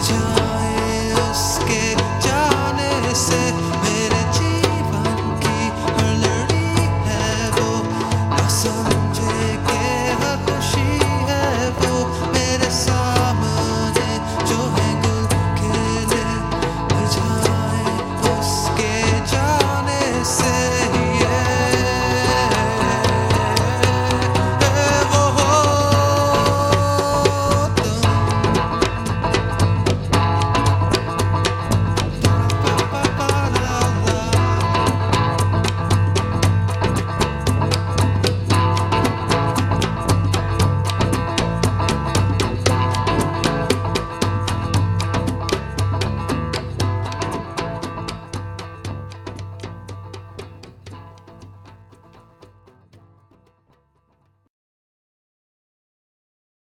着。